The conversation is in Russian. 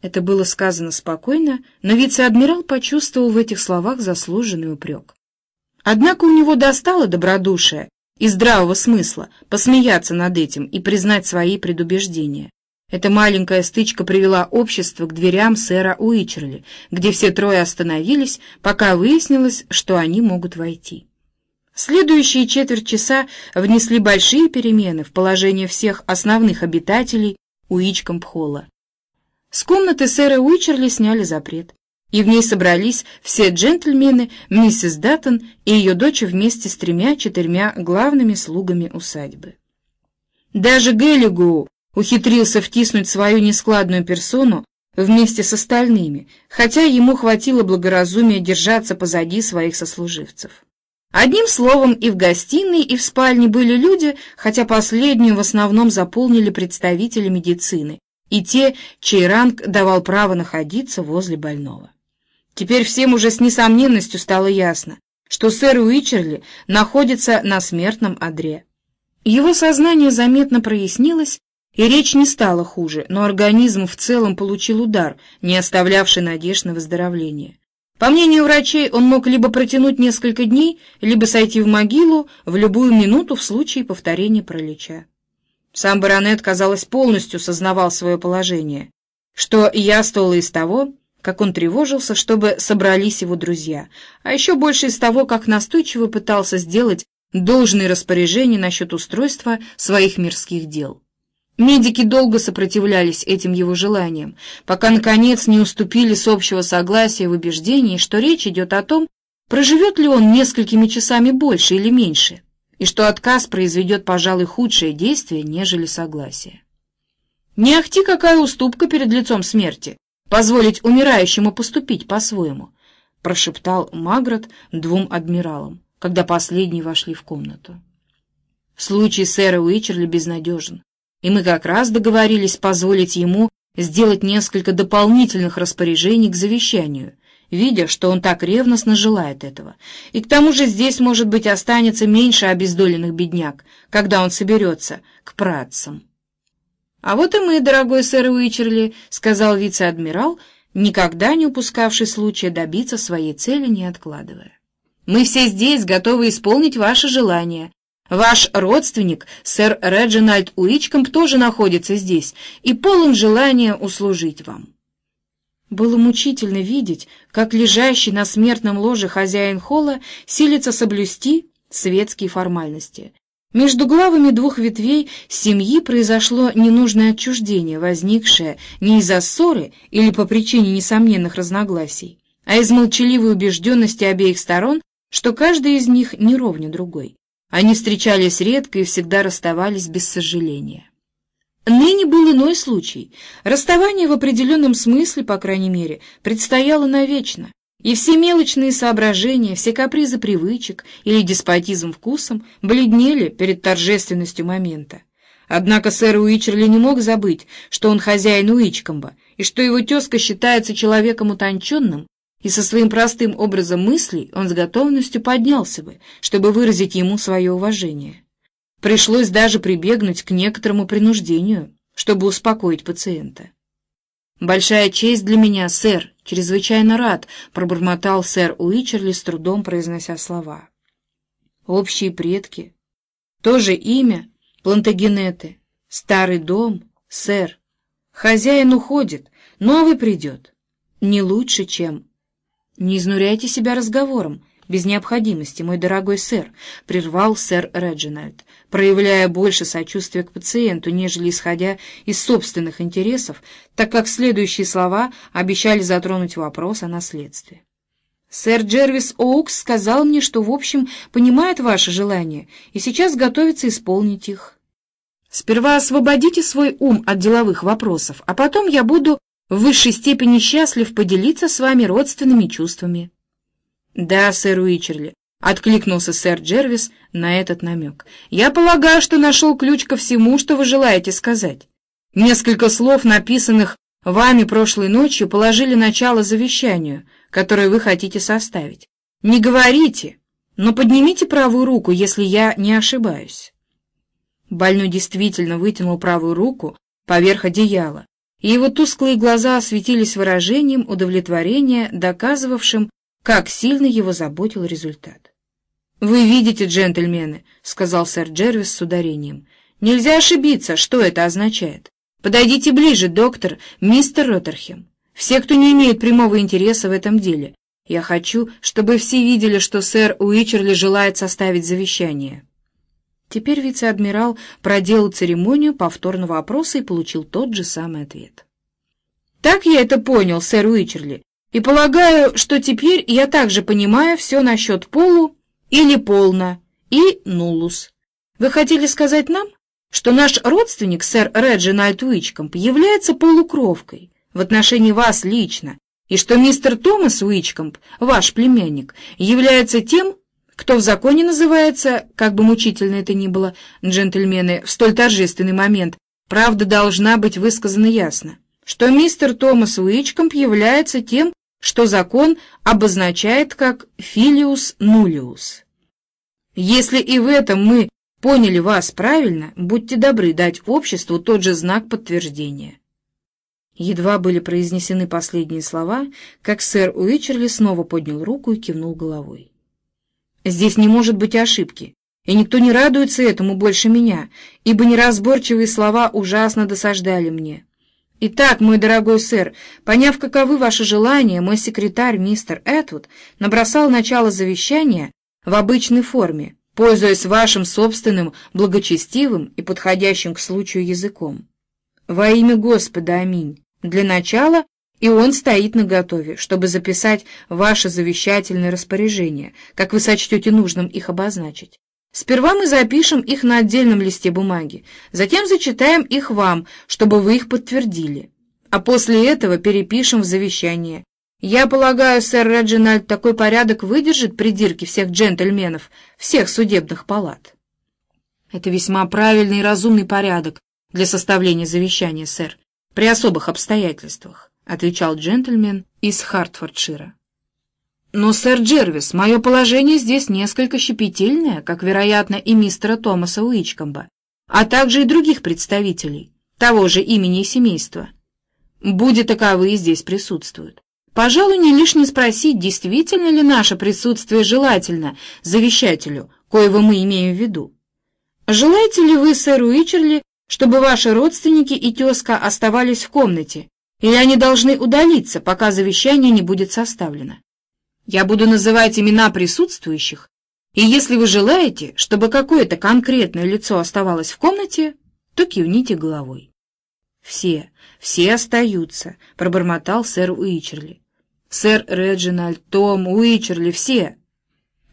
Это было сказано спокойно, но вице-адмирал почувствовал в этих словах заслуженный упрек. Однако у него достало добродушия и здравого смысла посмеяться над этим и признать свои предубеждения. Эта маленькая стычка привела общество к дверям сэра Уичерли, где все трое остановились, пока выяснилось, что они могут войти. Следующие четверть часа внесли большие перемены в положение всех основных обитателей Уичкомп-холла. С комнаты сэра Уичерли сняли запрет и в ней собрались все джентльмены, миссис Даттон и ее дочь вместе с тремя-четырьмя главными слугами усадьбы. Даже Геллигу ухитрился втиснуть свою нескладную персону вместе с остальными, хотя ему хватило благоразумия держаться позади своих сослуживцев. Одним словом, и в гостиной, и в спальне были люди, хотя последнюю в основном заполнили представители медицины и те, чей ранг давал право находиться возле больного. Теперь всем уже с несомненностью стало ясно, что сэр Уичерли находится на смертном одре. Его сознание заметно прояснилось, и речь не стала хуже, но организм в целом получил удар, не оставлявший надежд на выздоровление. По мнению врачей, он мог либо протянуть несколько дней, либо сойти в могилу в любую минуту в случае повторения пролеча. Сам баронет, казалось, полностью сознавал свое положение, что яствовало из того, как он тревожился, чтобы собрались его друзья, а еще больше из того, как настойчиво пытался сделать должные распоряжения насчет устройства своих мирских дел. Медики долго сопротивлялись этим его желаниям, пока, наконец, не уступили с общего согласия в убеждении, что речь идет о том, проживет ли он несколькими часами больше или меньше, и что отказ произведет, пожалуй, худшее действие, нежели согласие. Не ахти какая уступка перед лицом смерти, позволить умирающему поступить по-своему, прошептал Магрот двум адмиралам, когда последние вошли в комнату. Случай сэра Уичерли безнадежен, и мы как раз договорились позволить ему сделать несколько дополнительных распоряжений к завещанию, видя, что он так ревностно желает этого. И к тому же здесь, может быть, останется меньше обездоленных бедняк, когда он соберется к працам. «А вот и мы, дорогой сэр Уичерли», — сказал вице-адмирал, никогда не упускавший случая добиться своей цели, не откладывая. «Мы все здесь готовы исполнить ваше желание. Ваш родственник, сэр Реджинальд Уичкомп, тоже находится здесь и полон желания услужить вам». Было мучительно видеть, как лежащий на смертном ложе хозяин холла силится соблюсти светские формальности, между главами двух ветвей семьи произошло ненужное отчуждение, возникшее не из-за ссоры или по причине несомненных разногласий, а из молчаливой убежденности обеих сторон, что каждый из них не ровня другой. Они встречались редко и всегда расставались без сожаления. Ныне был иной случай. Расставание в определенном смысле, по крайней мере, предстояло навечно. И все мелочные соображения, все капризы привычек или деспотизм вкусом бледнели перед торжественностью момента. Однако сэр Уичерли не мог забыть, что он хозяин Уичкомба, и что его тезка считается человеком утонченным, и со своим простым образом мыслей он с готовностью поднялся бы, чтобы выразить ему свое уважение. Пришлось даже прибегнуть к некоторому принуждению, чтобы успокоить пациента. «Большая честь для меня, сэр, чрезвычайно рад», — пробормотал сэр Уичерли, с трудом произнося слова. «Общие предки. То же имя, Плантагенеты. Старый дом, сэр. Хозяин уходит, новый придет. Не лучше, чем...» «Не изнуряйте себя разговором, без необходимости, мой дорогой сэр», — прервал сэр Реджинальд, проявляя больше сочувствия к пациенту, нежели исходя из собственных интересов, так как следующие слова обещали затронуть вопрос о наследстве. «Сэр Джервис Оукс сказал мне, что, в общем, понимает ваши желания и сейчас готовится исполнить их. Сперва освободите свой ум от деловых вопросов, а потом я буду в высшей степени счастлив поделиться с вами родственными чувствами». «Да, сэр Уичерли», — откликнулся сэр Джервис на этот намек. «Я полагаю, что нашел ключ ко всему, что вы желаете сказать. Несколько слов, написанных вами прошлой ночью, положили начало завещанию, которое вы хотите составить. Не говорите, но поднимите правую руку, если я не ошибаюсь». Больной действительно вытянул правую руку поверх одеяла, и его тусклые глаза осветились выражением удовлетворения, доказывавшим, как сильно его заботил результат. «Вы видите, джентльмены», — сказал сэр Джервис с ударением, — «нельзя ошибиться, что это означает. Подойдите ближе, доктор, мистер Роттерхем. Все, кто не имеет прямого интереса в этом деле. Я хочу, чтобы все видели, что сэр Уичерли желает составить завещание». Теперь вице-адмирал проделал церемонию повторного опроса и получил тот же самый ответ. «Так я это понял, сэр Уичерли, и полагаю, что теперь я также понимаю все насчет полу или полна и нулус. Вы хотели сказать нам, что наш родственник, сэр Реджинальд Уичкомп, является полукровкой в отношении вас лично, и что мистер Томас Уичкомп, ваш племянник, является тем, кто в законе называется, как бы мучительно это ни было, джентльмены, в столь торжественный момент, правда должна быть высказана ясно, что мистер Томас Уичкомп является тем, что закон обозначает как «филиус нулиус». Если и в этом мы поняли вас правильно, будьте добры дать обществу тот же знак подтверждения. Едва были произнесены последние слова, как сэр Уичерли снова поднял руку и кивнул головой. Здесь не может быть ошибки, и никто не радуется этому больше меня, ибо неразборчивые слова ужасно досаждали мне. Итак, мой дорогой сэр, поняв, каковы ваши желания, мой секретарь, мистер Этвуд, набросал начало завещания в обычной форме, пользуясь вашим собственным благочестивым и подходящим к случаю языком. Во имя Господа, аминь. Для начала и он стоит наготове, чтобы записать ваши завещательные распоряжения, как вы сочтете нужным их обозначить. Сперва мы запишем их на отдельном листе бумаги, затем зачитаем их вам, чтобы вы их подтвердили. А после этого перепишем в завещание. Я полагаю, сэр Реджинальд, такой порядок выдержит придирки всех джентльменов, всех судебных палат. Это весьма правильный и разумный порядок для составления завещания, сэр, при особых обстоятельствах отвечал джентльмен из Хартфордшира. «Но, сэр Джервис, мое положение здесь несколько щепетильное, как, вероятно, и мистера Томаса Уичкомба, а также и других представителей того же имени и семейства. Будет таковые здесь присутствуют. Пожалуй, не лишне спросить, действительно ли наше присутствие желательно завещателю, коего мы имеем в виду. Желаете ли вы, сэр Уичерли, чтобы ваши родственники и тезка оставались в комнате, или они должны удалиться, пока завещание не будет составлено. Я буду называть имена присутствующих, и если вы желаете, чтобы какое-то конкретное лицо оставалось в комнате, то кивните головой. «Все, все остаются», — пробормотал сэр Уичерли. «Сэр Реджинальд, Том, Уичерли, все».